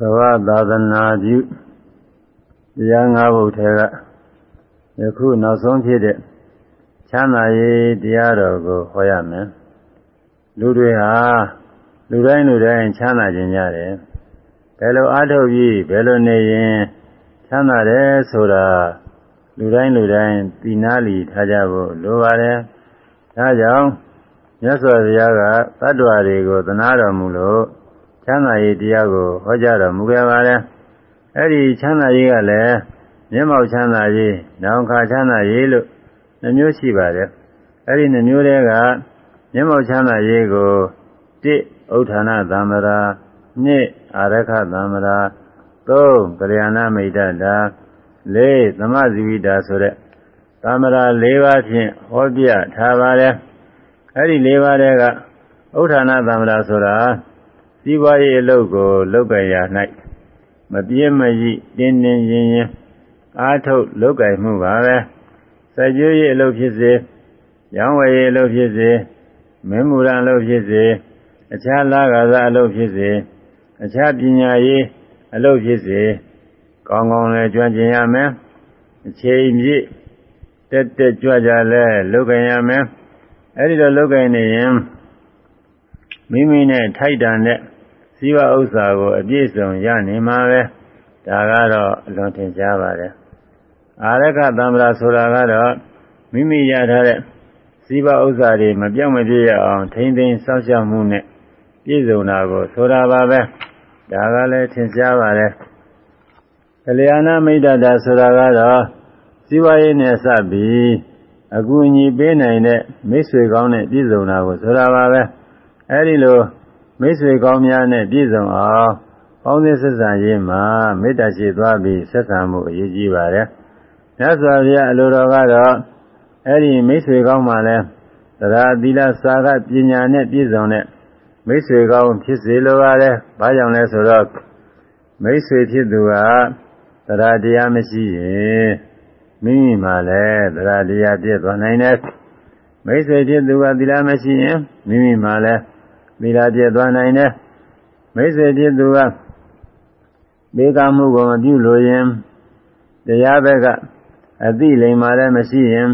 ကဝသာသနာပြုတရား၅ဘုတ်ထဲကယခုနောက်ဆုံးဖြစ်တဲ့ချမ်းသာရေးတရားတော်ကိုဟောရမယ်လူတွေဟာလူတိုင်းလူတိုင်းချမ်းသာခြင်းကြတယ်ဘယ်လိုအားထုတ်ပြီးဘယ်လိုနေရင်ချမ်းသာတယ်ဆိုတာလူတိုင်းလူတိုင်းသိနာလီထားကြဖို့လိုပါတယ်ဒါကြောင့်မြတ်စွာဘုရားကတတ္တဝါတွေကိုသနာတော်မူလို့ ချမ်းသာရေးတရားကိုဟောကြားတော်မူခဲ့ပါတယ်အဲ့ဒီချမ်းသာရေးကလည်းမျက်မှောက်ချမ်းသာရေးနောင်ခါချမ်းသာရေးလို့နှမျိုးရှိပါတယ်အဲ့ဒီနှမျိုးတွေကမျက်မှောက်ချမ်းသာရေးကို1ဥဋ္ဌာဏသံ္မရာ2အာရခသံ္မရာ3ကလျာဏမိတ်တတာ4သမဇီဝိတာဆိုတဲ့သံ္မရာ၄ပါးဖြင့်ဟောပြထားပါတယ်အဲ့ဒီ၄ပါးတွေကဥဋ္ဌာဏသံ္မရာဆိုတာ စီးပွားရေးအလုပ်ကိုလုပ်ကြရ၌မပြင်းမရိတင်းတင်းရင်ရင်အားထုတ်လုပ်ကြမှုပါပဲစကြွရေးအလုပ်ဖြစ်စေရောင်းဝယ်ရေးအလုပ်ဖြစ်စေမင်းမူရန်အလုပ်ဖြစ်စေအခြားလာကစားအလုပ်ဖြစ်စေအခြားပညာရေးအလုပ်ဖြစ်စေကောင်းကောင်းလည်းကြွကျင်ရမယ်အချိန်ပြည့်တက်တက်ကြွကြလဲလုပ်ကြရမယ်အဲ့ဒီတော့လုပ်ကြနေရင်မိမိနဲ့ထိုက်တန်တဲ့ ဇီဝဥစ္စာကိုအပြည့်စုံရနေမှာပဲဒါကတော့အလွန်ထင်ရှားပါတယ်အာရကသံဃာဆိုတာကတော့မိမိရထားတဲ့ဇီဝဥစ္စာတွေမပြောင်းမပြည့်ရအောင်ထိမ့်သိမ်းစောင့်ရှောက်မှုနဲ့ပြည့်စုံတာကိုဆိုတာပါပဲဒါကလည်းထင်ရှားပါတယ်ကလျာဏမိတ်တတာဆိုတာကတော့ဇီဝရေးနဲ့စပြီးအကူအညီပေးနိုင်တဲ့မိတ်ဆွေကောင်းနဲ့ပြည့်စုံတာကိုဆိုတာပါပဲအဲဒီလို မိတ်ဆွေကောင်းများနဲ့ပြည့်စုံအောင်ပေါင်းသင်းဆက်ဆံရေးမှာမေတ္တာရှိသွားပြီးဆက်ဆံမှုအရေးကြီးပါတယ်။မြတ်စွာဘုရားအလိုတော်ကတော့အဲ့ဒီမိတ်ဆွေကောင်းမှလည်းတရားသီလစာကပညာနဲ့ပြည့်စုံတဲ့မိတ်ဆွေကောင်းဖြစ်စေလိုပါတယ်။ဘာကြောင့်လဲဆိုတော့မိတ်ဆွေဖြစ်သူကတရားတရားမရှိရင်မိမိမှလည်းတရားတရားပြည့်သွားနိုင်တယ်။မိတ်ဆွေဖြစ်သူကသီလမရှိရင်မိမိမှလည်း သီလပြည့်သွားနိုင်တယ်မိတ်ဆွေဖြစ်သူကဘေကမှုကိုမပြုလို့ရင်တရားဘက်ကအသိလိမ္မာလည်းမရှိရင်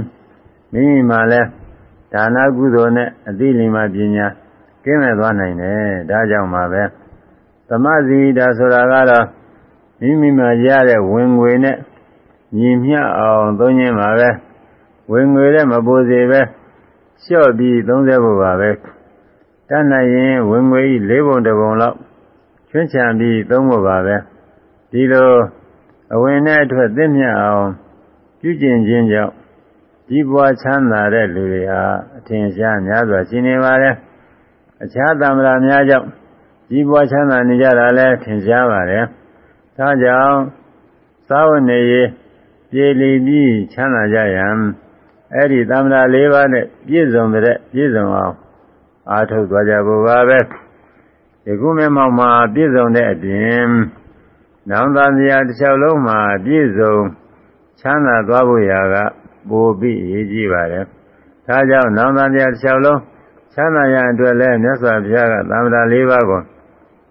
မိမိမှလည်းဒါနကုသိုလ်နဲ့အသိလိမ္မာပညာကင်းမဲ့သွားနိုင်တယ်ဒါကြောင့်ပါပဲသမဇီတာဆိုတာကတော့မိမိမှရတဲ့ဝင်ငွေနဲ့ညီမျှအောင်သုံးခြင်းပါပဲဝင်ငွေလည်းမပိုစေပဲလျှော့ပြီးသုံးစေဖို့ပါပဲ တတ်နိုင်ရင်ဝင်ငွေကြီး၄ပုံတစ်ပုံလောက်ချွန်းချံပြီးသုံးဖို့ပါပဲဒီလိုအဝင်နဲ့အထွက်သိမြတ်အောင်ပြုကျင့်ခြင်းကြောင့်ကြီးပွားချမ်းသာတဲ့လူတွေဟာအထင်ရှားများစွာရှိနေပါတယ်အခြားသံဃာများကြောင့်ကြီးပွားချမ်းသာနေကြတာလည်းထင်ရှားပါတယ်ဒါကြောင့်သာဝနေရေးပြေလီပြီးချမ်းသာကြရန်အဲ့ဒီသံဃာ၄ပါးနဲ့ပြည့်စုံတဲ့ပြည့်စုံအောင် အားထုတ်သွားကြဖို့ပါပဲဒီခုမျက်မှောက်မှာပြည့်စုံတဲ့အပြင်နောင်သားစရာတစ်လျှောက်လုံးမှာပြည့်စုံချမ်းသာသွားဖို့ရာကပိုပြီးအရေးကြီးပါတယ်ဒါကြောင့်နောင်သားစရာတစ်လျှောက်လုံးချမ်းသာရအတွက်လည်းမြတ်စွာဘုရားကသံဃာ၄ပါးကို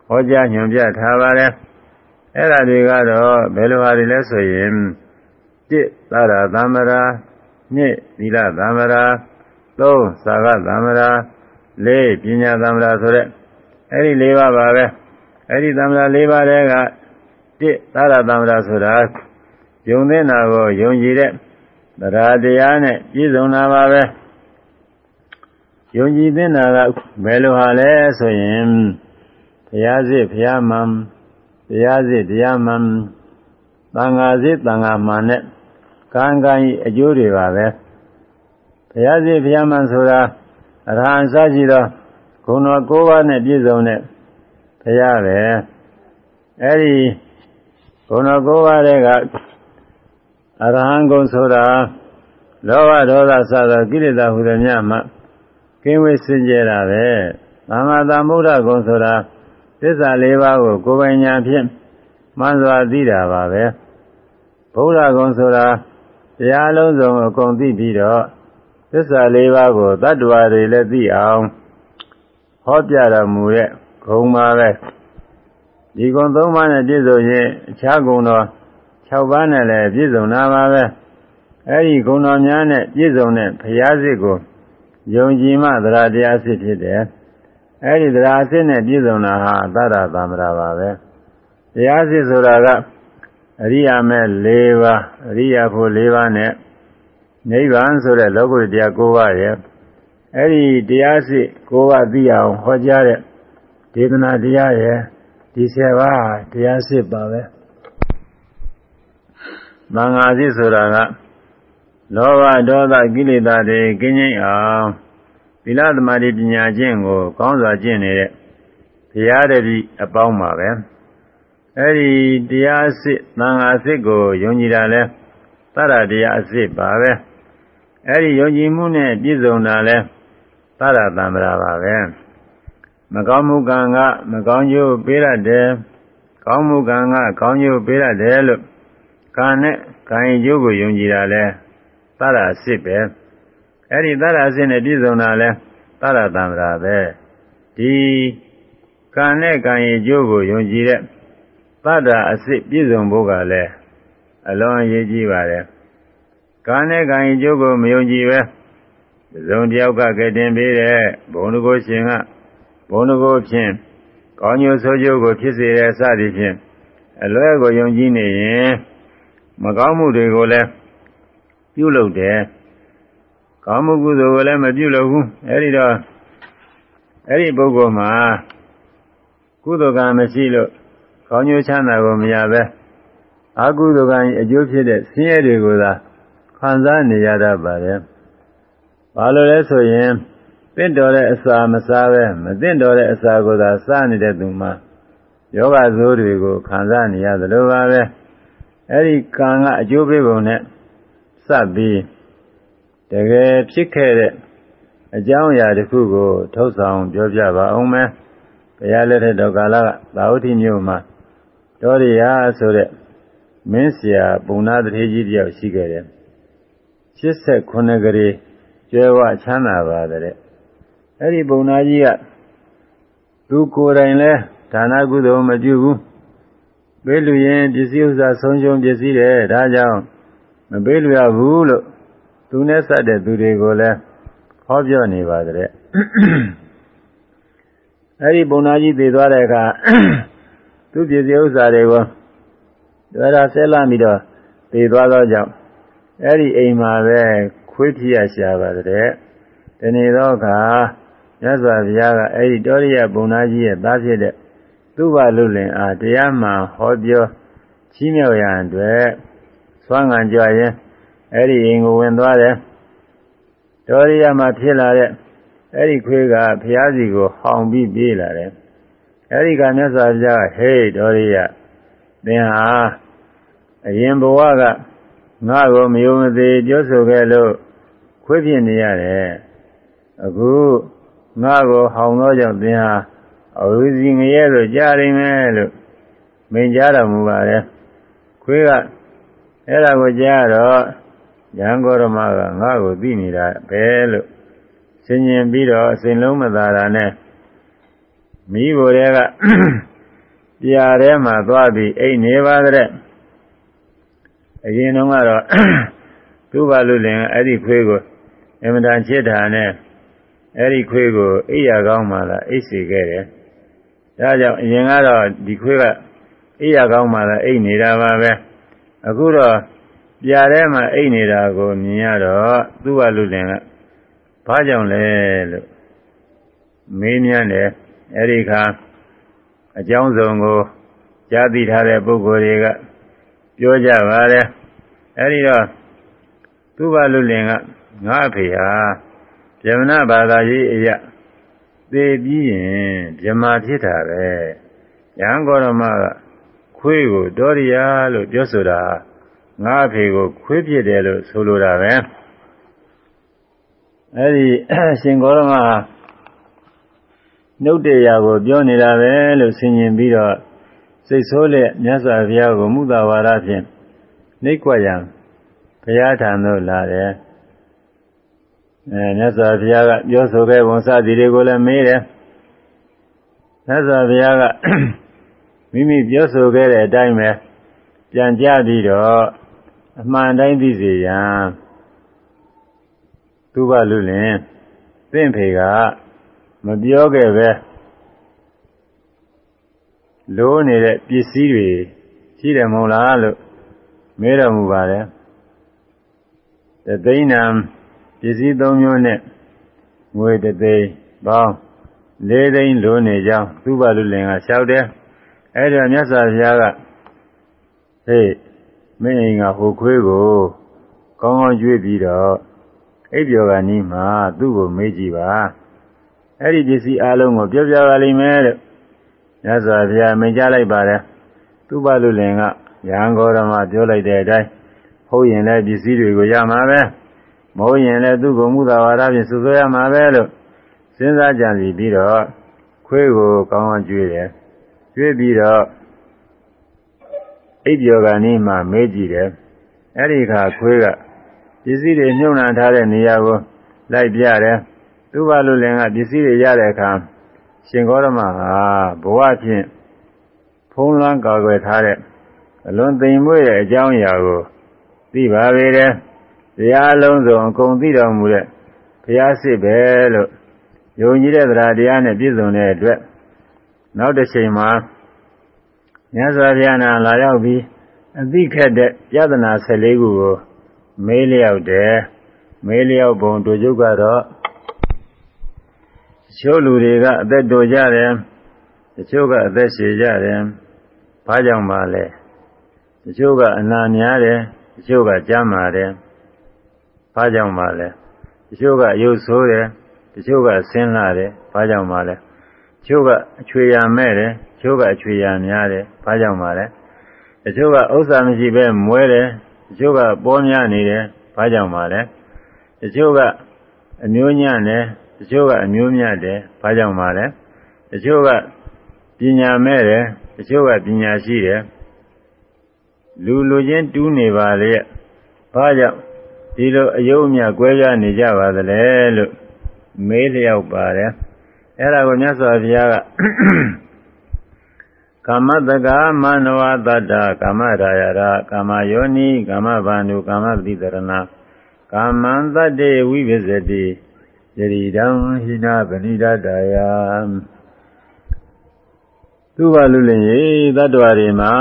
ဟောကြားညွှန်ပြထားပါတယ်အဲ့ဒါတွေကတော့ဘယ်လိုဟာတွေလဲဆိုရင်1သာရသံဃာ2သီလသံဃာ3သာဂသံဃာ လေးပညာသံဃာဆိုတဲ့အဲ့ဒီ၄ပါးပါပဲအဲ့ဒီသံဃာ၄ပါးတည်းကတစ်သာရသံဃာဆိုတာယုံသိနာကိုယုံကြည်တဲ့တရားတရားနဲ့ပြည့်စုံတာပါပဲယုံကြည်သိနာကဘယ်လိုဟာလဲဆိုရင်ဘုရားစစ်ဘုရားမှန်တရားစစ်တရားမှန်သံဃာစစ်သံဃာမှန်နဲ့ကံကံဤအကျိုးတွေပါပဲဘုရားစစ်ဘုရားမှန်ဆိုတာ အရဟံစရှိသောဂုဏ်တော်၉ပါးနဲ့ပြည့်စုံတဲ့ဘုရားပဲအဲဒီဂုဏ်တော်၉ပါးတွေကအရဟံဂုဏ်ဆိုတာလောဘဒေါသစသောကိလေသာဟူသည်များမှကင်းဝေးစင်ကြယ်တာပဲသမ္မာသမ္ဗုဒ္ဓဂုဏ်ဆိုတာသစ္စာလေးပါးကိုကိုယ်ပိုင်ညာဖြင့်မှန်စွာသိတာပါပဲဗုဒ္ဓဂုဏ်ဆိုတာတရားလုံးစုံအကုန်သိပြီးတော့ သစ္စာလေးပါးကိုတ attva တွေလည်းသိအောင်ဟောပြတော်မူတဲ့ဂုံပါပဲဒီကုံ၃ပါးနဲ့ပြည့်စုံရင်အခြားကုံတော်6ပါးနဲ့လည်းပြည့်စုံတာပါပဲအဲဒီကုံတော်များနဲ့ပြည့်စုံတဲ့ဘုရားစစ်ကိုယုံကြည်မှသရတရားစစ်ဖြစ်တယ်အဲဒီသရစစ်နဲ့ပြည့်စုံတာဟာသတ္တသမ္မာပါပဲတရားစစ်ဆိုတာကအရိယာမဲ့၄ပါးအရိယာဖို့၄ပါးနဲ့ နိဗ္ဗာန်ဆိုတဲ့လောကုတ္တရာ၉ပါးရဲ့အဲ့ဒီတရားစစ်၉ပါးသိအောင်ဟောကြားတဲ့ဒေသနာတရားရဲ့ဒီ၁၀ပါးတရားစစ်ပါပဲမင်္ဂလာစစ်ဆိုတာကလောဘဒေါသကိလေသာတွေကင်းငြိမ်းအောင်သီလသမာဓိပညာကျင့်ကို ကောင်းစွာကျင့်နေတဲ့ဘုရားတပည့်အပေါင်းပါပဲအဲ့ဒီတရားစစ်သံဃာစစ်ကိုယုံကြည်တာလဲသရတရားအစစ်ပါပဲ အဲ့ဒီယုံကြည်မှုနဲ့ပြည့်စုံတာလဲသရတံ္ဍရာပါပဲမကောင်းမှုကံကမကောင်းကျိုးပေးရတယ်ကောင်းမှုကံကကောင်းကျိုးပေးရတယ်လို့ကံနဲ့ကံရဲ့ကျိုးကိုယုံကြည်တာလဲသရအစစ်ပဲအဲ့ဒီသရအစစ်နဲ့ပြည့်စုံတာလဲသရတံ္ဍရာပဲဒီကံနဲ့ကံရဲ့ကျိုးကိုယုံကြည်တဲ့သတ္တအစစ်ပြည့်စုံဖို့ကလည်းအလွန်အရေးကြီးပါတယ်။ ကာနဲ့ကံရင်ကျိုးကိုမယုံကြည်ပဲဇုံတယောက်ကကတင်ပေးတဲ့ဘုံတကိုရှင်ကဘုံတကိုဖြင့်ကောင်းကျိုးဆိုးကျိုးကိုဖြစ်စေတဲ့စသည်ဖြင့်အလွဲကိုယုံကြည်နေရင်မကောင်းမှုတွေကိုလည်းပြုလုပ်တယ်။ကောင်းမှုကုသိုလ်ကိုလည်းမပြုလုပ်ဘူး။အဲဒီတော့အဲဒီပုဂ္ဂိုလ်မှာကုသိုလ်ကံမရှိလို့ကောင်းကျိုးချမ်းသာကိုမရပဲအကုသိုလ်ကံအကျိုးဖြစ်တဲ့ဆင်းရဲတွေကိုသာ ခံစားနေရတတ်ပါတယ်။ဘာလို့လဲဆိုရင်တင့်တော်တဲ့အစာမစားပဲမတင့်တော်တဲ့အစာကိုသာစားနေတဲ့သူမှာယောဂဇိုးတွေကိုခံစားနေရသလိုပါပဲ။အဲဒီကံကအကျိုးပေးပုံနဲ့စပ်ပြီးတကယ်ဖြစ်ခဲ့တဲ့အကြောင်းအရာတစ်ခုကိုထုတ်ဆောင်ပြောပြပါအောင်မယ်။ဘုရားလက်ထက်တော်ကာလကသာဝတိမြို့မှာတော်ရရဆိုတဲ့မင်းဆရာပုံနာတထေကြီးတယောက်ရှိခဲ့တယ် 89ကလေးကျွဲဝချမ်းသာပါတယ်အဲ့ဒီပုံနာကြီးကသူကိုယ်တိုင်လဲဒါနကုသိုလ်မပြုဘူးပေးလူရင်ပစ္စည်းဥစ္စာဆုံးရှုံးပစ္စည်းတယ်ဒါကြောင့်မပေးလူရဘူးလို့သူနဲ့စတဲ့သူတွေကိုလည်းဟောပြောနေပါတဲ့အဲ့ဒီပုံနာကြီးသိသွားတဲ့အခါသူပစ္စည်းဥစ္စာတွေကိုဒါရဆဲလာပြီးတော့တည်သွားသောကြောင့် အဲ့ဒီအိမ်မှာပဲခွေးထီရရှာပါတယ်ဒီနေ့တော့ခါမြတ်စွာဘုရားကအဲ့ဒီတောရိယဘုံသားကြီးရဲ့သားဖြစ်တဲ့သူ့ဘလူလင်အားတရားမှန်ဟောပြောချီးမြှောက်ရန်အတွက်သွမ်းငံကြွရင်အဲ့ဒီအိမ်ကိုဝင်သွားတယ်တောရိယမှာဖြစ်လာတဲ့အဲ့ဒီခွေးကဘုရားစီကိုဟောင်ပြီးပြေးလာတယ်အဲ့ဒီကမြတ်စွာဘုရားဟေးတော်ရိယသင်ဟာအရင်ဘဝက ငါ့ကိုမယုံမသေးပြောဆိုခဲ့လို့ခွေးဖြစ်နေရတယ်အခုငါ့ကိုဟောင်သောကြောင့်သင်ဟာအဝိဇ္ဇီငရဲလို့ကြားရင်းမယ်လို့မိန်ကြားတော်မူပါတယ်ခွေးကအဲ့ဒါကိုကြားတော့ရန်ကောရမကငါ့ကိုသိနေတာပဲလို့ဆင်ញင်ပြီးတော့အစဉ်လုံးမသာတာနဲ့မိဘတွေကပြာထဲမှာသွားပြီးအိတ်နေပါတဲ့ အရင်တုန်းကတော့သူ့ဘာလို့လဲအဲ့ဒီခွေးကိုအမတန်ချစ်တာနဲ့အဲ့ဒီခွေးကိုအိယာကောင်းမှလာအိတ်စီခဲ့တယ်ဒါကြောင့်အရင်ကတော့ဒီခွေးကအိယာကောင်းမှလာအိတ်နေတာပါပဲအခုတော့ပြာထဲမှာအိတ်နေတာကိုမြင်ရတော့သူ့ဘာလို့လဲကဘာကြောင့်လဲလို့မေးမြန်းတယ်အဲ့ဒီခါအကြောင်းစုံကိုကြားသိထားတဲ့ပုဂ္ဂိုလ်တွေက ပြောကြပါတယ်အဲဒီတော့သူဘလူလင်ကငါအဖေဟာဗြဟ္မဏဘာသာရေးအရာသေပြီးရင်ဗြဟ္မာဖြစ်တာပဲရဟန်းဂေါရမကခွေးကိုတောရိယာလို့ပြောဆိုတာငါအဖေကိုခွေးဖြစ်တယ်လို့ဆိုလိုတာပဲအဲဒီရှင်ဂေါရမဟာနှုတ်တရားကိုပြောနေတာပဲလို့ဆင်ញင်ပြီးတော့ စိတ်ဆိုးတဲ့မြတ်စွာဘုရားကိုမုသဝါဒဖြင့်နှိတ်ကွက်ရန်ဘုရားထံသို့လာတယ်အဲမြတ်စွာဘုရားကပြောဆိုခဲ့ပုံစသည်တွေကိုလည်းမေးတယ်မြတ်စွာဘုရားကမိမိပြောဆိုခဲ့တဲ့အတိုင်းပဲပြန်ကြပြီးတော့အမှန်တိုင်းသိစေရန်သူဘလူလင်သင့်ဖေကမပြောခဲ့ပဲ လိုးနေတဲ့ပစ္စည်းတွေရှိတယ်မဟုတ်လားလို့မေးတော်မူပါတယ်တသိန်းနံပစ္စည်း၃မျိုးနဲ့ငွေတသိန်းပေါင်း၄သိန်းလိုနေကြောင်းသူဘလူလင်ကလျှောက်တယ်အဲ့ဒါမြတ်စွာဘုရားကဟေးမင်းအိမ်ကဟိုခွေးကိုကောင်းကောင်းကျွေးပြီးတော့အိပ်ပျော်ကနီးမှာသူ့ကိုမေးကြည့်ပါအဲ့ဒီပစ္စည်းအလုံးကိုပြောပြပါလိမ့်မယ်လို့ မြတ်စွာဘုရားမိန့်ကြားလိုက်ပါတယ်သူဘလူလင်ကရဟန်းဂေါရမပြောလိုက်တဲ့အတိုင်းဟုတ်ရင်လည်းပစ္စည်းတွေကိုရမှာပဲမဟုတ်ရင်လည်းသူ့ကိုမူသာဝါဒဖြင့်စွဆွဲရမှာပဲလို့စဉ်းစားကြံစီပြီးတော့ခွေးကိုကောင်းကောင်းကျွေးတယ်ကျွေးပြီးတော့အိပ်ပျော်ကနေမှမေးကြည့်တယ်အဲ့ဒီခါခွေးကပစ္စည်းတွေညှုံနှံထားတဲ့နေရာကိုလိုက်ပြတယ်သူ့ဘာလို့လဲကပစ္စည်းတွေရတဲ့အခါ ရှင်ဂေါရမဟာဘဝဖြင့်ဖုံးလွှမ်းကာကွယ်ထားတဲ့အလွန်သိမ်မွေ့တဲ့အကြောင်းအရာကိုသိပါပေတယ်တရားလုံးစုံအကုန်သိတော်မူတဲ့ဘုရားစစ်ပဲလို့ယုံကြည်တဲ့တရားတရားနဲ့ပြည့်စုံတဲ့အတွက်နောက်တစ်ချိန်မှာမြတ်စွာဘုရားနာလာရောက်ပြီးအသိခက်တဲ့ယတနာ14ခုကိုမေးလျောက်တယ်မေးလျောက်ပုံတို့ကျုပ်ကတော့ ချို့လူတွေကအသက်တိုကြတယ်တချို့ကအသက်ရှည်ကြတယ်ဘာကြောင့်ပါလဲတချို့ကအနာများတယ်တချို့ကကြမ်းမာတယ်ဘာကြောင့်ပါလဲတချို့ကရုပ်ဆိုးတယ်တချို့ကဆင်းလာတယ်ဘာကြောင့်ပါလဲတချို့ကအချွေရမဲ့တယ်တချို့ကအချွေရများတယ်ဘာကြောင့်ပါလဲတချို့ကဥစ္စာမရှိပဲမွဲတယ်တချို့ကပေါ်များနေတယ်ဘာကြောင့်ပါလဲတချို့ကအမျိုးညံ့တယ်တ ချို့ကအမျိုးမြတ်တယ်ဘာကြောင့်ပါလဲတချို့ကပညာမဲ့တယ်တချို့ကပညာရှိတယ်လူလူချင်းတူးနေပါလေဘာကြောင့်ဒီလိုအယုံမြကွဲပြားနေကြပါသလဲလို့မေးလျောက်ပါတယ်အဲ့ဒါကိုမြတ်စွာဘုရားကကာမတကမနဝတတ္တကာမရာယရာကာမယောနိကာမဘာနုကာမပတိတရဏကာမံတတ္တေဝိပစ္စတိ ယရိဒံဟိနာပဏိဒတယသူပါလူလင်ရေတတ္တဝါတွေမှာ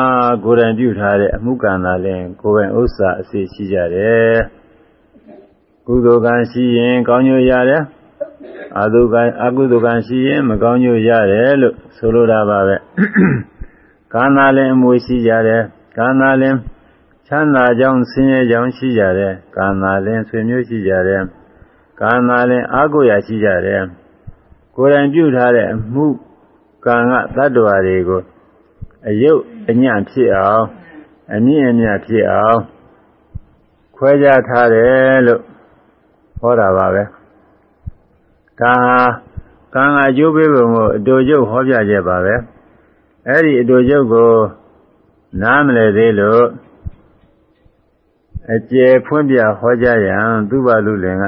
ကိုယ်တိုင်ပြုထားတဲ့အမှုကံသာလင်ကိုယ်ပိုင်ဥစ္စာအစီရှိကြတယ်ကုသိုလ်ကံရှိရင်ကောင်းကျိုးရတယ်အတုကံအကုသိုလ်ကံရှိရင်မကောင်းကျိုးရတယ်လို့ဆိုလိုတာပါပဲကာနာလင်အမွေရှိကြတယ်ကာနာလင်ချမ်းသာကြောင်းဆင်းရဲကြောင်းရှိကြတယ်ကာနာလင်ဆွေမျိုးရှိကြတယ် ကာနာလင်အာကိုရာရှိကြတယ်ကိုယ်တိုင်ပြုထားတဲ့အမှုကံကတတ္တဝါတွေကိုအယုတ်အညံ့ဖြစ်အောင်အမြင့်အမြတ်ဖြစ်အောင်ခွဲခြားထားတယ်လို့ဟောတာပါပဲကံဟာကံအကျိုးပေးပုံကိုအတူကျုပ်ဟောပြချက်ပါပဲအဲ့ဒီအတူကျုပ်ကိုနားမလည်သေးလို့အကျယ်ဖွင့်ပြဟောကြားရန်သူ့ဘာလူလင်က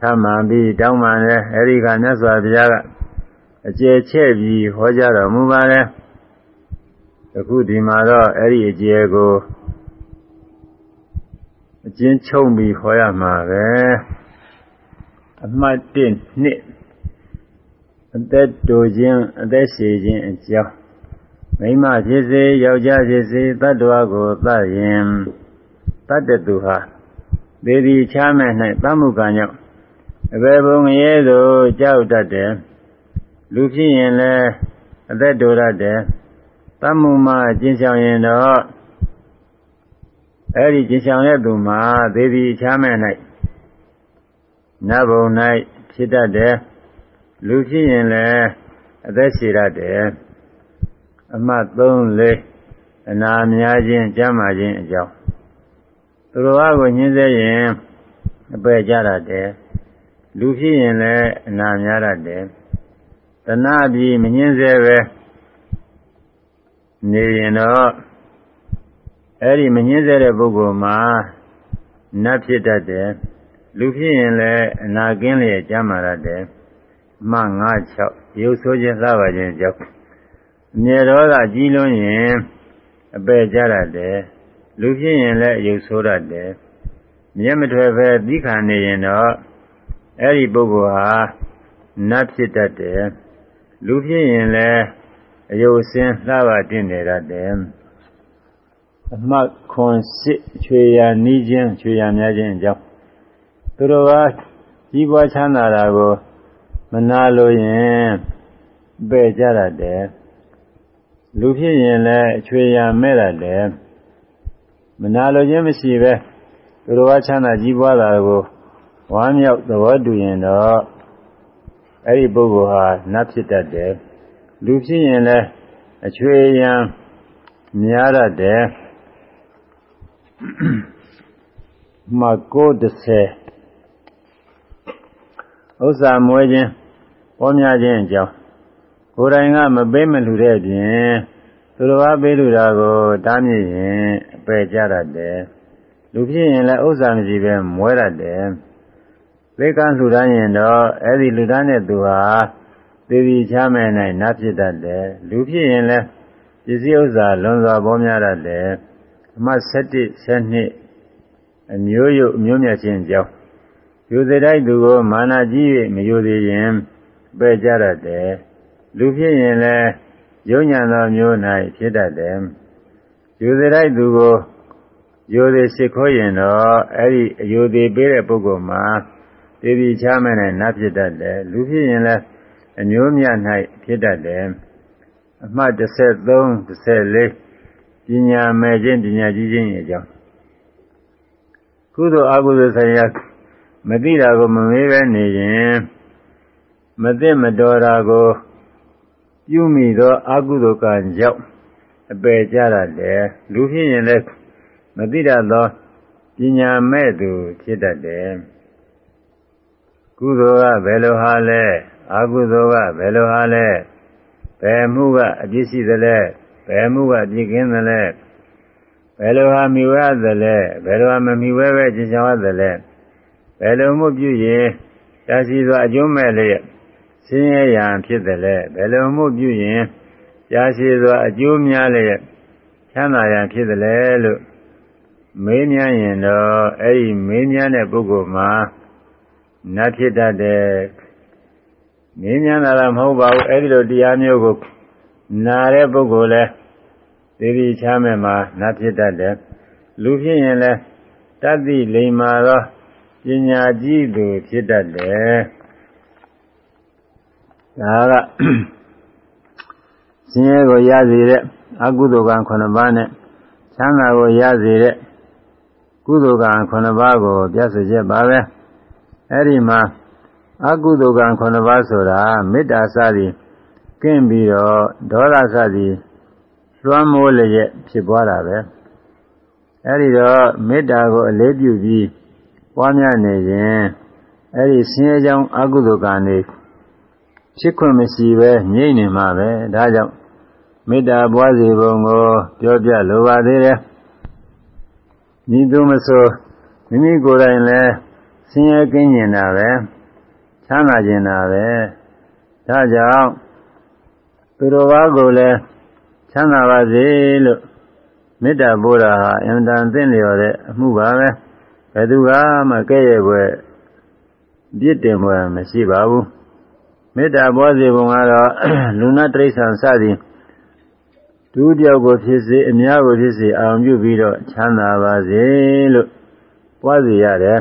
ထမှန်ပြီးတောင်းပန်တယ်အဲ့ဒီကမြတ်စွာဘုရားကအကျယ်ချဲ့ပြီးဟောကြားတော်မူပါတယ်အခုဒီမှာတော့အဲ့ဒီအကျယ်ကိုအကျဉ်းချုပ်ပြီးဟောရမှာပဲအမှတ်1နှစ်အသက်တိုခြင်းအသက်ရှည်ခြင်းအကြောင်းမိမဖြစ်စေယောက်ျားဖြစ်စေတတ္တဝါကိုသတ်ရင်တတ္တသူဟာဒေဒီချားမဲ့၌သမှုကံကြောင့် အဘယ်ဘုံငရဲသို့ကြောက်တတ်တယ်လူဖြစ်ရင်လည်းအသက်တိုတတ်တယ်သမှုမှကျင့်ဆောင်ရင်တော့အဲ့ဒီကျင့်ဆောင်တဲ့သူမှာဒေဒီချားမဲ့၌နတ်ဘုံ၌ဖြစ်တတ်တယ်လူဖြစ်ရင်လည်းအသက်ရှည်တတ်တယ်အမှတ်3 4အနာများခြင်းကြမ်းမာခြင်းအကြောင်းသူတော်ဘာကိုညှင်းစေရင်အပယ်ကြတတ်တယ် လူဖြစ်ရင်လည်းအနာများတတ်တယ်တဏှာပြီးမညှင်းစေပဲနေရင်တော့အဲ့ဒီမညှင်းစေတဲ့ပုဂ္ဂိုလ်မှာနတ်ဖြစ်တတ်တယ်လူဖြစ်ရင်လည်းအနာကင်းလျက်ကျမ်းမာရတယ်မှ9 6ရုပ်ဆိုးခြင်းသဘာခြင်းကြောင့်အမြဲတော့ကကြီးလွန်းရင်အပယ်ကြရတယ်လူဖြစ်ရင်လည်းအယုတ်ဆိုးရတယ်မြဲမထွယ်ပဲသီးခံနေရင်တော့ အဲ့ဒီပုဂ္ဂိုလ်ဟာနတ်ဖြစ်တတ်တယ်လူဖြစ်ရင်လည်းအယုတ်စင်းလှပတင်နေတတ်တယ်အမှတ်ခွန်စစ်ချွေရနီးခြင်းချွေရများခြင်းအကြောင်းသူတို့ကကြီးပွားချမ်းသာတာကိုမနာလို့ရင်ပယ်ကြရတယ်လူဖြစ်ရင်လည်းအချွေရမဲ့ရတယ်မနာလိုခြင်းမရှိပဲသူတော်ကချမ်းသာကြီးပွားတာကို ဝမ်းမြောက်သဘောတူရင်တော့အဲ့ဒီပုဂ္ဂိုလ်ဟာနတ်ဖြစ်တတ်တယ်လူဖြစ်ရင်လည်းအချွေရံများတတ်တယ်မကို30ဥစ္စာမွေးခြင်းပေါ်များခြင်းအကြောင်းကိုယ်တိုင်ကမပေးမလှူတဲ့ပြင်သူတော်ဘာပေးလူတာကိုတားမြစ်ရင်အပယ်ကြတတ်တယ်လူဖြစ်ရင်လည်းဥစ္စာမရှိပဲမွဲတတ်တယ် သိကလှူဒန်းရင်တော့အဲ့ဒီလှူဒန်းတဲ့သူဟာသေဒီချမ်းမဲ့နိုင်နတ်ဖြစ်တတ်တယ်လူဖြစ်ရင်လည်းပစ္စည်းဥစ္စာလွန်စွာပေါ်များတတ်တယ်အမှတ်7 7အမျိုးယုတ်အမျိုးမြတ်ခြင်းကြောင့်ယူစေတိုက်သူကိုမာနကြီး၍မယူသေးရင်ပယ်ကြတတ်တယ်လူဖြစ်ရင်လည်းယုံညာသောမျိုး၌ဖြစ်တတ်တယ်ယူစေတိုက်သူကိုယူသေးရှိခိုးရင်တော့အဲ့ဒီအယူသေးပေးတဲ့ပုဂ္ဂိုလ်မှာ တည်ပြီးချားမဲ့နဲ့နတ်ဖြစ်တတ်တယ်လူဖြစ်ရင်လည်းအမျိုးမြတ်၌ဖြစ်တတ်တယ်အမှတ်33 34ပညာမဲ့ခြင်းပညာကြီးခြင်းရဲ့အကြောင်းကုသိုလ်အကုသိုလ်ဆိုင်ရာမသိတာကိုမမေးပဲနေရင်မသိမတော်တာကိုပြုမိသောအကုသိုလ်ကံကြောင့်အပယ်ကြရတယ်လူဖြစ်ရင်လည်းမသိတတ်သောပညာမဲ့သူဖြစ်တတ်တယ် ကုသိုလ်ကဘယ်လိုဟာလဲအကုသိုလ်ကဘယ်လိုဟာလဲဘယ်မှုကအပြစ်ရှိသလဲဘယ်မှုကအပြစ်ကင်းသလဲဘယ်လိုဟာမိဝဲသလဲဘယ်လိုဟာမမိဝဲပဲကျင်ချောင်းသလဲဘယ်လိုမှုပြုရင်တရှိသောအကျိုးမဲ့လျက်ဆင်းရဲရန်ဖြစ်တယ်လေဘယ်လိုမှုပြုရင်ကြာရှည်စွာအကျိုးများလျက်ချမ်းသာရန်ဖြစ်တယ်လေလို့မေးမြန်းရင်တော့အဲ့ဒီမေးမြန်းတဲ့ပုဂ္ဂိုလ်မှာ နတ်ဖြစ်တတ်တယ်မေးမြန်းတာတော့မဟုတ်ပါဘူးအဲ့ဒီလိုတရားမျိုးကိုနာတဲ့ပုဂ္ဂိုလ်လဲသေဒီချမ်းမဲ့မှာနတ်ဖြစ်တတ်တယ်လူဖြစ်ရင်လဲတတ္တိလိမ္မာသောပညာကြီးသူဖြစ်တတ်တယ်ဒါကဆင်းရဲကိုရစေတဲ့အကုသိုလ်ကံ9ပါးနဲ့ချမ်းသာကိုရစေတဲ့ကုသိုလ်ကံ9ပါးကိုပြဆိုချက်ပါပဲ အဲ့ဒီမှာအကုသိုလ်ကံ9ပါးဆိုတာမေတ္တာစသည်ကင်းပြီးတော့ဒေါသစသည်လွှမ်းမိုးလျက်ဖြစ်ပွားတာပဲအဲ့ဒီတော့မေတ္တာကိုအလေးပြုပြီးပွားများနေရင်အဲ့ဒီဆင်းရဲကြောင်းအကုသိုလ်ကံတွေဖြစ်ခွင့်မရှိပဲငြိမ့်နေမှာပဲဒါကြောင့်မေတ္တာပွားစီပုံကိုပြောပြလိုပါသေးတယ်ညီသူမဆိုမိမိကိုယ်တိုင်လည်း ဆင်းရဲကင်းကျင်တာပဲချမ်းသာကျင်တာပဲဒါကြောင့်သူတော်ဘာကိုလည်းချမ်းသာပါစေလို့မေတ္တာပို့တာဟာအင်တန်သင့်လျော်တဲ့အမှုပါပဲဘယ်သူကမှကဲ့ရဲ့ွယ်ပြစ်တင်ွယ်မရှိပါဘူးမေတ္တာပွားစေပုံကတော့လူနာတိရစ္ဆာန်စသည်ဒုတိယကိုဖြစ်စေအများကိုဖြစ်စေအောင်ပြုပြီးတော့ချမ်းသာပါစေလို့ပွားစေရတယ်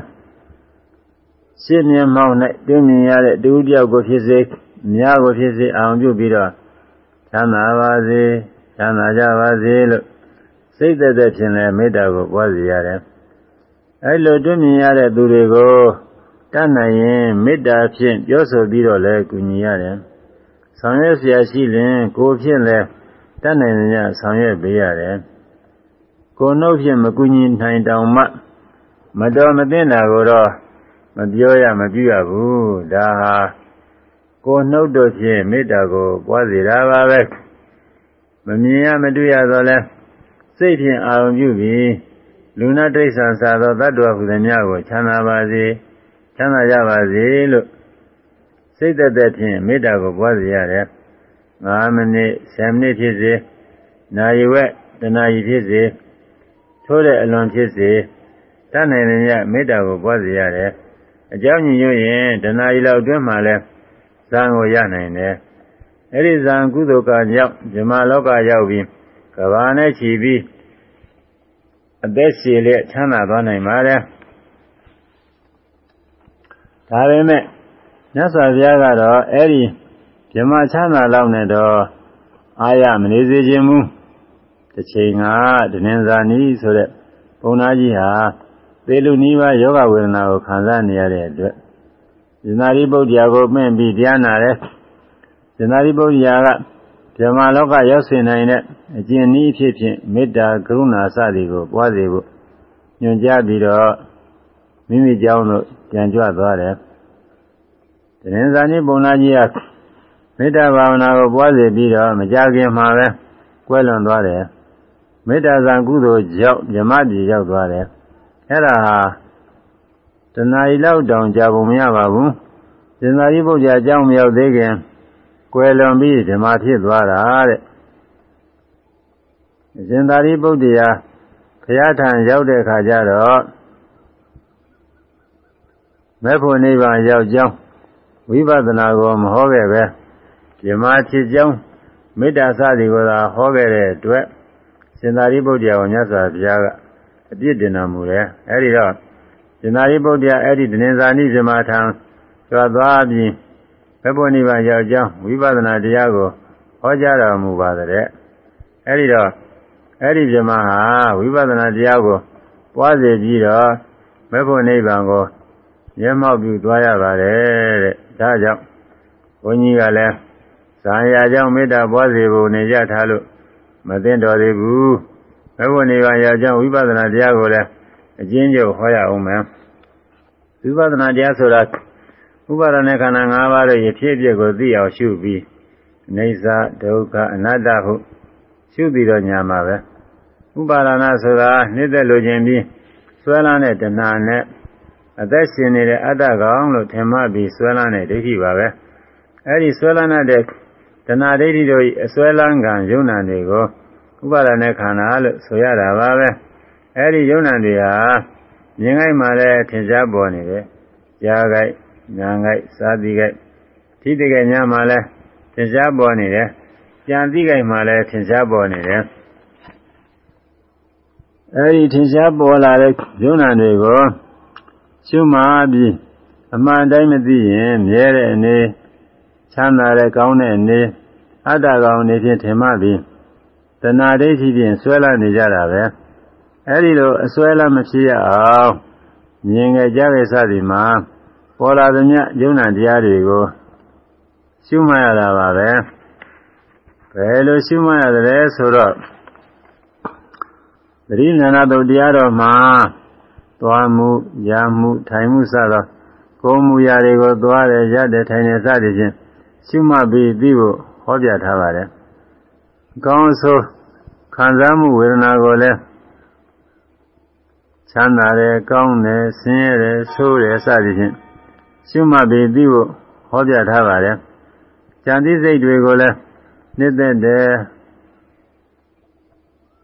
ရှင်းမြမောင်း၌တွေ့မြင်ရတဲ့ဒုတိယကိုဖြစ်စေအများကိုဖြစ်စေအောင်ပြုပြီးတော့ချမ်းသာပါစေချမ်းသာကြပါစေလို့စိတ်သက်သက်ဖြင့်လည်းမေတ္တာကိုပွားစေရတယ်အဲလိုတွေ့မြင်ရတဲ့သူတွေကိုတတ်နိုင်ရင်မေတ္တာဖြင့်ပြောဆိုပြီးတော့လည်းကူညီရတယ်။ဆောင်ရွက်เสียရှိရင်ကိုဖြင့်လည်းတတ်နိုင်ကြဆောင်ရွက်ပေးရတယ်။ကိုနှုတ်ဖြင့်မကူညီနိုင်တောင်မှမတော်မသင့်တာကိုတော့ မပြောရမပြုရဘူး။ဒါဟာကိုနှုတ်တို့ဖြင့်မေတ္တာကိုပွားစေတာပါပဲ။မမြင်ရမတွေ့ရတော့လဲစိတ်ဖြင့်အာရုံပြုပြီးလူနာတိဋ္ဌာန်စာသောတ attva ဟူသည်များကိုချမ်းသာပါစေ။ချမ်းသာကြပါစေလို့စိတ်သက်သက်ဖြင့်မေတ္တာကိုပွားစီရတယ်5မိနစ်10မိနစ်ဖြစ်စေနာရီဝက်တနာရီဖြစ်စေထိုးတဲ့အလွန်ဖြစ်စေတတ်နိုင်တဲ့ညမေတ္တာကိုပွားစေရတယ် အကြောင်းညွှန်ရင်တနာရီလောက်အတွင်းမှာလဲဇံကိုရနိုင်တယ်အဲ့ဒီဇံကုသိုလ်ကကြောင့်ဇမလောကရောက်ပြီးကဘာနဲ့ချီပြီးအသက်ရှည်လျက်ချမ်းသာသွားနိုင်ပါတယ်ဒါပေမဲ့မြတ်စွာဘုရားကတော့အဲ့ဒီဇမချမ်းသာလောက်နဲ့တော့အာရမနေစေခြင်းမူတစ်ချိန်ကဒနင်္ဇာနီးဆိုတဲ့ဘုံသားကြီးဟာ သေလူနီးပါးယောဂဝေဒနာကိုခံစားနေရတဲ့အတွက်ဇနာတိပုဒ္ဒရာကိုမှင့်ပြီးတရားနာတယ်ဇနာတိပုဒ္ဒရာကဓမ္မလောကရောက်စေနိုင်တဲ့အကျင့်နည်းဖြစ်ဖြင့်မေတ္တာကရုဏာစသည်ကိုပွားစေဖို့ညွှန်ကြားပြီးတော့မိမိကြောင်းတို့ပြန်ကြွသွားတယ်။တရင်ဇာနိပုံနာကြီးကမေတ္တာဘာဝနာကိုပွားစေပြီးတော့မကြခင်မှာပဲကွယ်လွန်သွားတယ်။မေတ္တာဇံကုသိုလ်ကြောင့်မြမပြည်ရောက်သွားတယ်။ အဲ့ဒါဟာတဏှာကြီးလောက်တောင်ကြာပုံမရပါဘူး။ဇင်သာရိပုတ္တရာအကြောင်းမရောက်သေးခင်ကွယ်လွန်ပြီးဓမ္မဖြစ်သွားတာတဲ့အရှင်သာရိပုတ္တရာဘုရားထံရောက်တဲ့အခါကျတော့မဲ့ဖို့နိဗ္ဗာန်ရောက်ကြောင်းဝိပဿနာကိုမဟောခဲ့ပဲဓမ္မဖြစ်ကြောင်းမေတ္တာစသည်ကိုသာဟောခဲ့တဲ့အတွက်ရှင်သာရိပုတ္တရာကိုမြတ်စွာဘုရားက အပြစ်တင်တော်မူတယ်အဲဒီတော့ရှင်သာရိပုတ္တရာအဲ့ဒီဒိဋ္ဌိဇာနိဇမထံကြွသွားပြီးဘဘုနိဗ္ဗာန်ရောက်ကြောင်းဝိပဿနာတရားကိုဟောကြားတော်မူပါတဲ့အဲဒီတော့အဲ့ဒီပြမဟာဝိပဿနာတရားကိုပွားစေပြီးတော့ဘဘုနိဗ္ဗာန်ကိုမျက်မှောက်ပြုသွားရပါတယ်တဲ့ဒါကြောင့်ဘုန်းကြီးကလည်းဇာယာကြောင့်မေတ္တာပွားစေဖို့နေကြထားလို့မသိတော်သေးဘူး ဘဘုနိဗ္ဗာန်ရောက်ကြောင်းဝိပဿနာတရားကိုလည်းအကျဉ်းချုပ်ဟောရအောင်မယ်ဝိပဿနာတရားဆိုတာဥပါဒณะခန္ဓာ၅ပါးရဲ့ဖြစ်ဖြစ်ကိုသိအောင်ရှုပြီးအိစ္ဆဒုက္ခအနတ္တဟုရှုပြီးတော့ညာမှာပဲဥပါဒနာဆိုတာနှိမ့်သက်လိုခြင်းပြီးဆွဲလန်းတဲ့တဏှာနဲ့အသက်ရှင်နေတဲ့အတ္တကောင်လို့ထင်မှပြီးဆွဲလန်းတဲ့ဒိဋ္ဌိပါပဲအဲဒီဆွဲလန်းတဲ့တဏှာဒိဋ္ဌိတို့အဆွဲလန်းကံယုံနာတွေကို ဥပါဒณะခန္ဓာလို့ဆိုရတာပါပဲအဲဒီယုံနာတွေဟာမြင်ခိုင်းမှလည်းထင်ရှားပေါ်နေတယ်ကြားခိုက်ညာခိုက်စားသိခိုက်ထိတိခိုက်ညာမှလည်းထင်ရှားပေါ်နေတယ်ကြံသိခိုက်မှလည်းထင်ရှားပေါ်နေတယ်အဲဒီထင်ရှားပေါ်လာတဲ့ယုံနာတွေကိုရှုမှပြီးအမှန်တိုင်းမသိရင်မြဲတဲ့အနေချမ်းသာတဲ့ကောင်းတဲ့အနေအတ္တကောင်အနေဖြင့်ထင်မှပြီး တဏှာဒိဋ္ဌိဖြင့်ဆွဲလာနေကြတာပဲအဲဒီလိုအစွဲလာမဖြစ်ရအောင်မြင်ငယ်ကြတဲ့စသည်မှာပေါ်လာသမျှယုံနာတရားတွေကိုရှုမှတ်ရတာပါပဲဘယ်လိုရှုမှတ်ရတယ်ဆိုတော့သတိဉာဏတုတ်တရားတော်မှာသွားမှုရမှုထိုင်မှုစသောကိုယ်မူရာတွေကိုသွားတယ်ရတယ်ထိုင်တယ်စသည်ဖြင့်ရှုမှတ်ပြီးသိဖို့ဟောပြထားပါတယ်။ကောင်းဆို ခံစားမှုဝေဒနာကိုလည်းချမ်းသာတယ်ကောင်းတယ်ဆင်းရဲတယ်ဆိုးတယ်စသည်ဖြင့်ရှုမှတ်ပြီးသိဖို့ဟောပြထားပါတယ်။ဉာဏ်သိစိတ်တွေကိုလည်းနှစ်သက်တယ်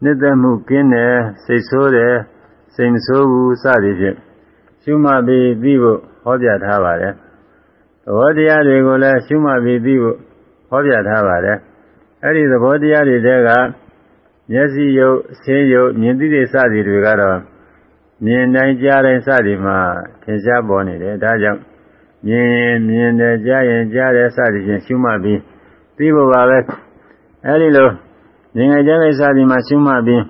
နှစ်သက်မှုကင်းတယ်စိတ်ဆိုးတယ်စိတ်မဆိုးဘူးစသည်ဖြင့်ရှုမှတ်ပြီးသိဖို့ဟောပြထားပါတယ်သဘောတရားတွေကိုလည်းရှုမှတ်ပြီးသိဖို့ဟောပြထားပါတယ်အဲ့ဒီသဘောတရားတွေတဲက မျက်စိရုပ်ဆင်းရုပ်မြင်သိတဲ့စသည်တွေကတော့မြင်တိုင်းကြားတိုင်းစသည်မှာထင်ရှားပေါ်နေတယ်ဒါကြောင့်မြင်ရင်မြင်တယ်ကြားရင်ကြားတယ်စသည်ဖြင့်ရှုမှတ်ပြီးသိဖို့ပါပဲအဲဒီလိုမြင်ငယ်ကြားတဲ့စသည်မှာရှုမှတ်ပြီး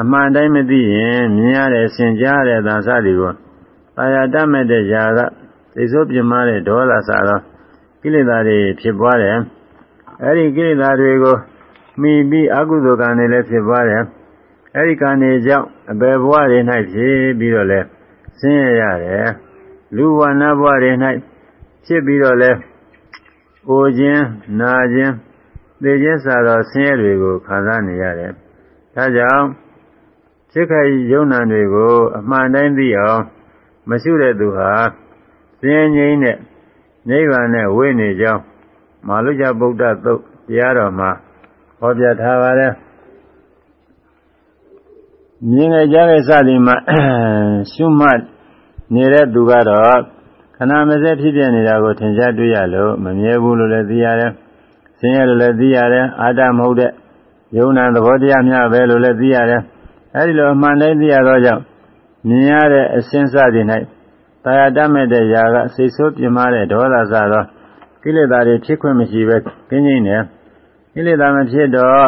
အမှန်တိုင်းမသိရင်မြင်ရတဲ့ဆင်ကြားတဲ့သာစသည်ကိုပါရတတ်မဲ့တဲ့ຢာကသိဆိုးပြင်းမတဲ့ဒေါသစသောကိလေသာတွေဖြစ်ပွားတယ်အဲဒီကိလေသာတွေကို မိပြီးအကုသိုလ်ကံတွေလည်းဖြစ်ပွားတယ်အဲဒီကံတွေကြောင့်အပေဘဝတွေ၌ဖြစ်ပြီးတော့လဲဆင်းရဲရတယ်လူဝနာဘဝတွေ၌ဖြစ်ပြီးတော့လဲအိုခြင်းနာခြင်းသိခြင်းစသောဆင်းရဲတွေကိုခံစားနေရတယ်ဒါကြောင့်ဖြစ်ခိုက်ယုံနာတွေကိုအမှန်တိုင်းသိအောင်မရှိတဲ့သူဟာစင်းငိမ့်နဲ့နိဗ္ဗာန်နဲ့ဝိနေကြောင်းမာလုကျဗုဒ္ဓသုတ်တရားတော်မှာ ဟောပြထားပါတယ်မြင်ငယ်ကြတဲ့စသည်မှာရှုမှတ်နေတဲ့သူကတော့ခဏမစဲဖြစ်ပြနေတာကိုထင်ရှားတွေ့ရလို့မမြဲဘူးလို့လည်းသိရတယ်။ဆင်းရဲလို့လည်းသိရတယ်။အာတမဟုတ်တဲ့ယုံနာသဘောတရားများပဲလို့လည်းသိရတယ်။အဲဒီလိုအမှန်တိုင်းသိရသောကြောင့်မြင်ရတဲ့အစင်းစသည်၌တာယာတတ်မဲ့တဲ့ຢာကစိတ်ဆိုးပြင်းမာတဲ့ဒေါသစသောကိလေသာတွေဖြစ်ခွင့်မရှိပဲကင်းငြိမ့်တယ်။ ကိလေသာမဖြစ်တော့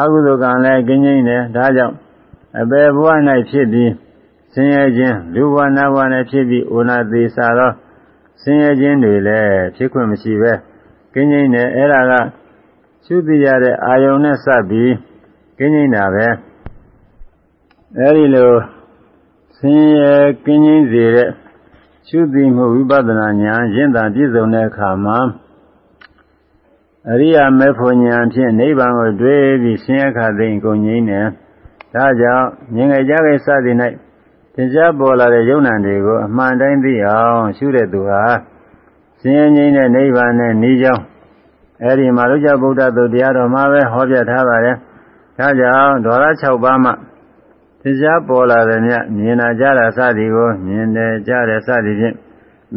အကုသိုလ်ကံလည်းကင်းငြိမ့်တယ်။ဒါကြောင့်အပေဘဝ၌ဖြစ်ပြီးဆင်းရဲခြင်းလူဘဝနတ်ဘဝ၌ဖြစ်ပြီးဩနာသေးစာသောဆင်းရဲခြင်းတွေလည်းဖြစ်ခွင့်မရှိပဲကင်းငြိမ့်တယ်အဲ့ဒါကရှုသိရတဲ့အာယုံနဲ့စပ်ပြီးကင်းငြိမ့်တာပဲအဲ့ဒီလိုဆင်းရဲကင်းငြိမ့်စေတဲ့ရှုသိမှုဝိပဿနာဉာဏ်ရင့်တာပြည့်စုံတဲ့အခါမှာ အရိယာမေဖို့ဉာဏ်ဖြင့်နိဗ္ဗာန်ကိုတွေ့ပြီးဆင်းရဲခါသိင်ကုန်ငြိမ့်တယ်ဒါကြောင့်မြင်ငယ်ကြခဲ့စသည်၌သင်္ချာပေါ်လာတဲ့ယုံနံတွေကိုအမှန်တိုင်းသိအောင်ရှုတဲ့သူဟာဆင်းရဲငြိမ်းတဲ့နိဗ္ဗာန်နဲ့ဤကြောင်းအဲဒီမှာလုကြဗုဒ္ဓသူတရားတော်မှာပဲဟောပြထားပါတယ်။ဒါကြောင့်ဒေါရ6ပါးမှသင်္ချာပေါ်လာတဲ့မြတ်မြင်နာကြတာစသည်ကိုမြင်တယ်ကြားတယ်စသည်ဖြင့်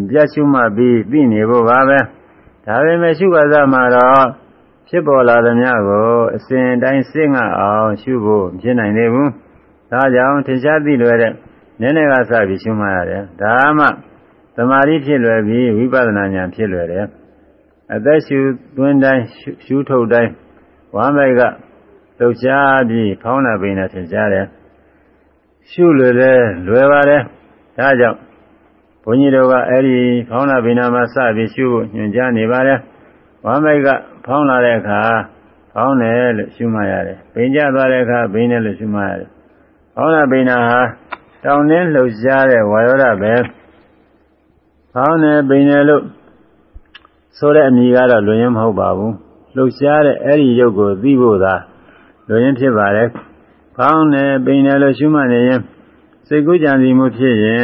ပြတ်ရှုမှပြီးသိနေဖို့ပါပဲ။ ဒါပေမဲ့ရှုကစားမှာတော့ဖြစ်ပေါ်လာသမျှကိုအစဉ်တိုင်းစိတ်ငါအောင်ရှုဖို့ဖြစ်နိုင်သေးဘူး။ဒါကြောင့်ထင်ရှားသိလွယ်တဲ့နည်းနည်းကစပြီးရှုမှရတယ်။ဒါမှသမာဓိဖြစ်လွယ်ပြီးဝိပဿနာဉာဏ်ဖြစ်လွယ်တယ်။အသက်ရှုသွင်းတိုင်းရှုထုတ်တိုင်းဝမ်းပိုက်ကလှုပ်ရှားပြီးဖောင်းလာပိနေထင်ရှားတယ်။ရှုလွယ်လဲလွယ်ပါတယ်။ဒါကြောင့် ဘုန်းကြီးတို့ကအဲ့ဒီဖောင်းလာပိနာမှာစပြီးရှုဖို့ညွှန်ကြားနေပါတယ်။ဝမ်းပိုက်ကဖောင်းလာတဲ့အခါဖောင်းတယ်လို့ရှုမှရတယ်။ပိန်ကျသွားတဲ့အခါပိန်တယ်လို့ရှုမှရတယ်။ဖောင်းလာပိနာဟာတောင်းနှင်းလှုပ်ရှားတဲ့ဝါယောဓပဲ။ဖောင်းတယ်ပိန်တယ်လို့ဆိုတဲ့အမည်ကတော့လွန်ရင်မဟုတ်ပါဘူး။လှုပ်ရှားတဲ့အဲ့ဒီရုပ်ကိုသိဖို့သာလွန်ရင်ဖြစ်ပါတယ်။ဖောင်းတယ်ပိန်တယ်လို့ရှုမှတ်နေရင်စိတ်ကူးကြံစီမှုဖြစ်ရင်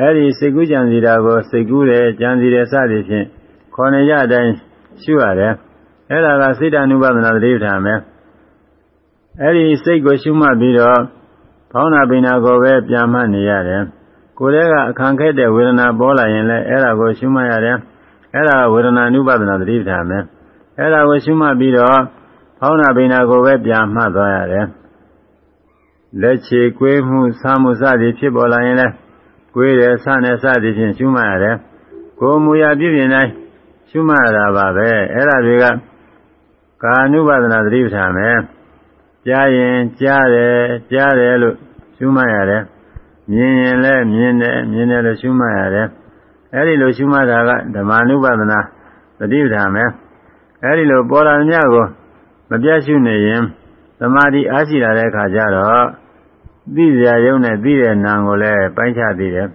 အဲ့ဒီစိတ်ကူးကြံစီတာကိုစိတ်ကူးတယ်ကြံစီတယ်စသည်ဖြင့်ခေါ်နေကြအတိုင်းရှုရတယ်အဲ့ဒါကစိတ်တ ानु ပဒနာတတိပဌာန်ပဲအဲ့ဒီစိတ်ကိုရှုမှတ်ပြီးတော့ဖောင်းနာပိနာကိုပဲပြန်မှတ်နေရတယ်ကိုယ်တည်းကအခန့်ခဲတဲ့ဝေဒနာပေါ်လာရင်လည်းအဲ့ဒါကိုရှုမှတ်ရတယ်အဲ့ဒါဝေဒနာ ानु ပဒနာတတိပဌာန်ပဲအဲ့ဒါကိုရှုမှတ်ပြီးတော့ဖောင်းနာပိနာကိုပဲပြန်မှတ်သွားရတယ်လက်ချေကွေးမှုဆားမှုစသည်ဖြစ်ပေါ်လာရင်လည်း ကွေးတယ်ဆားတယ်စသည်ဖြင့်ရှုမှတ်ရတယ်ကိုယ်မူရာပြည့်ပြည့်တိုင်းရှုမှတ်ရတာပါပဲအဲ့ဒါတွေကကာနုပါဒနာသတိပဋ္ဌာန်ပဲကြားရင်ကြားတယ်ကြားတယ်လို့ရှုမှတ်ရတယ်မြင်ရင်လည်းမြင်တယ်မြင်တယ်လို့ရှုမှတ်ရတယ်အဲ့ဒီလိုရှုမှတ်တာကဓမ္မနုပါဒနာသတိပဋ္ဌာန်ပဲအဲ့ဒီလိုပေါ်လာမြတ်ကိုမပြတ်ရှုနေရင်သမာဓိအားရှိလာတဲ့အခါကျတော့ သိစရာယုံနဲ့သိတဲ့နာမ်ကိုလည်းပိုင်းခြားသိတယ်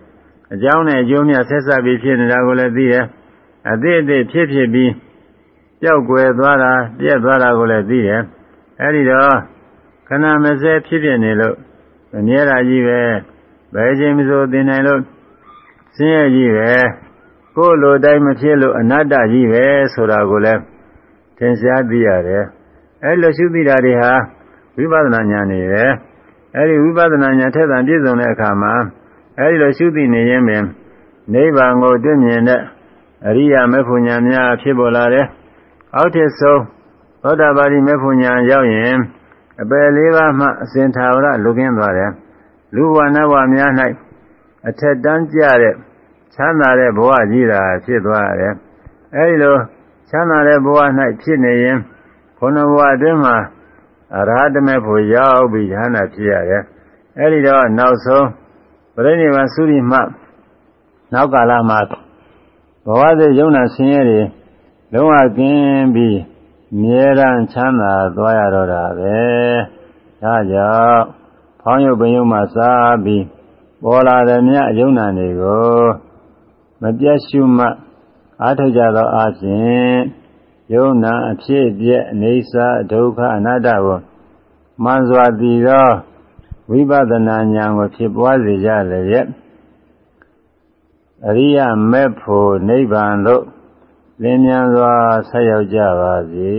အကြောင်းနဲ့အကျိုးများဆက်ဆက်ပြီးဖြစ်နေတာကိုလည်းသိတယ်အသေးအသေးဖြစ်ဖြစ်ပြီးပျောက်ကွယ်သွားတာပြက်သွားတာကိုလည်းသိတယ်အဲဒီတော့ခဏမစဲဖြစ်ဖြစ်နေလို့မမြဲတာကြီးပဲဘယ်ချိန်မဆိုသိနိုင်လို့ဆင်းရဲကြီးပဲကိုယ်လိုတိုင်းမဖြစ်လို့အနတ္တကြီးပဲဆိုတာကိုလည်းသင်ရှားသိရတယ်အဲလိုရှုသိတာတွေဟာဝိပဿနာဉာဏ်တွေပဲ အဲဒီဝိပဿနာဉာဏ်ထက်သန်ပြည့်စုံတဲ့အခါမှာအဲဒီလိုရှုသိနေရင်ပင်နိဗ္ဗာန်ကိုတွေ့မြင်တဲ့အရိယာမေဖို့ညာများဖြစ်ပေါ်လာတယ်။အောက်ထစ်ဆုံးသောတာပတိမေဖို့ညာရောက်ရင်အပယ်လေးပါးမှအစဉ်သာဝရလွတ်ကင်းသွားတယ်။လူဘဝနတ်ဘဝများ၌အထက်တန်းကြတဲ့ချမ်းသာတဲ့ဘဝကြီးတာဖြစ်သွားတယ်။အဲဒီလိုချမ်းသာတဲ့ဘဝ၌ဖြစ်နေရင်ခုနဘဝအတွင်းမှာ အရဟတမေဖို့ရောက်ပြီးဉာဏ်ဖြစ်ရတယ်။အဲဒီတော့နောက်ဆုံးပရိနိဗ္ဗာန်သုရိမှနောက်ကာလမှာဘဝသည်ယုံနာဆင်းရဲတွေလုံးဝကင်းပြီးမြဲတမ်းချမ်းသာသွားရတော့တာပဲဒါကြောင့်ဖောင်းရုပ်ပင်ရုပ်မှာစားပြီးပေါ်လာတဲ့မြတ်ယုံနာတွေကိုမပြတ်ရှုမှအားထုတ်ကြသောအခြင်း ယုံနာအဖြစ်အပျက်အနေစာဒုက္ခအနတ္တကိုမှန်စွာသိသောဝိပဿနာဉာဏ်ကိုဖြစ်ပွားစေကြလျက်အရိယမေဖို့နိဗ္ဗာန်သို့လင်းမြန်စွာဆက်ရောက်ကြပါစေ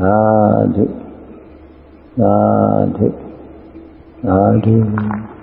သာဓုသာဓုသာဓု